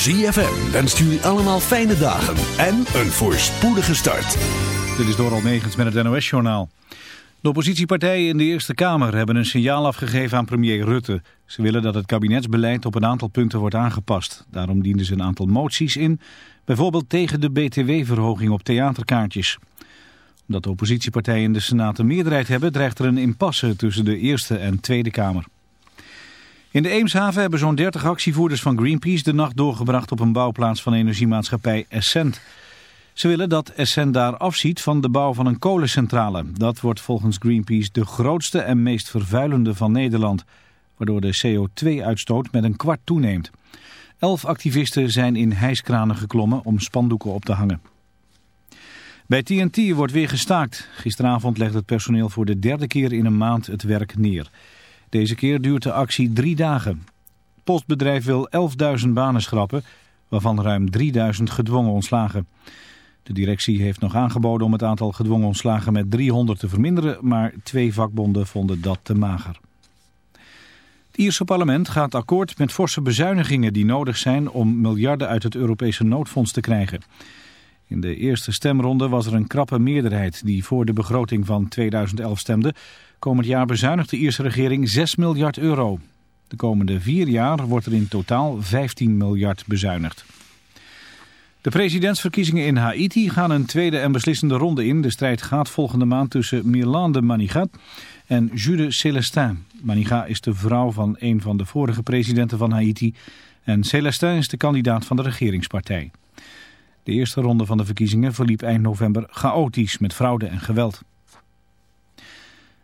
ZFM wenst jullie allemaal fijne dagen en een voorspoedige start. Dit is Doral Megens met het NOS-journaal. De oppositiepartijen in de Eerste Kamer hebben een signaal afgegeven aan premier Rutte. Ze willen dat het kabinetsbeleid op een aantal punten wordt aangepast. Daarom dienden ze een aantal moties in, bijvoorbeeld tegen de btw-verhoging op theaterkaartjes. Omdat de oppositiepartijen in de Senaat een meerderheid hebben, dreigt er een impasse tussen de Eerste en Tweede Kamer. In de Eemshaven hebben zo'n 30 actievoerders van Greenpeace de nacht doorgebracht op een bouwplaats van energiemaatschappij Essent. Ze willen dat Essent daar afziet van de bouw van een kolencentrale. Dat wordt volgens Greenpeace de grootste en meest vervuilende van Nederland, waardoor de CO2-uitstoot met een kwart toeneemt. Elf activisten zijn in hijskranen geklommen om spandoeken op te hangen. Bij TNT wordt weer gestaakt. Gisteravond legde het personeel voor de derde keer in een maand het werk neer. Deze keer duurt de actie drie dagen. Het postbedrijf wil 11.000 banen schrappen, waarvan ruim 3.000 gedwongen ontslagen. De directie heeft nog aangeboden om het aantal gedwongen ontslagen met 300 te verminderen, maar twee vakbonden vonden dat te mager. Het Ierse parlement gaat akkoord met forse bezuinigingen die nodig zijn om miljarden uit het Europese noodfonds te krijgen. In de eerste stemronde was er een krappe meerderheid die voor de begroting van 2011 stemde. Komend jaar bezuinigt de Ierse regering 6 miljard euro. De komende vier jaar wordt er in totaal 15 miljard bezuinigd. De presidentsverkiezingen in Haiti gaan een tweede en beslissende ronde in. De strijd gaat volgende maand tussen Mirlan de Manigat en Jude Celestin. Manigat is de vrouw van een van de vorige presidenten van Haiti. En Celestin is de kandidaat van de regeringspartij. De eerste ronde van de verkiezingen verliep eind november chaotisch met fraude en geweld.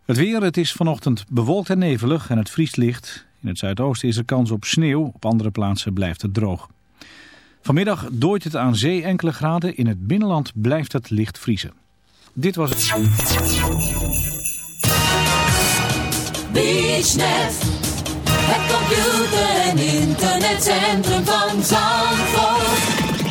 Het weer, het is vanochtend bewolkt en nevelig en het vriest licht. In het zuidoosten is er kans op sneeuw, op andere plaatsen blijft het droog. Vanmiddag dooit het aan zee enkele graden, in het binnenland blijft het licht vriezen. Dit was het... Het computer- en internetcentrum van.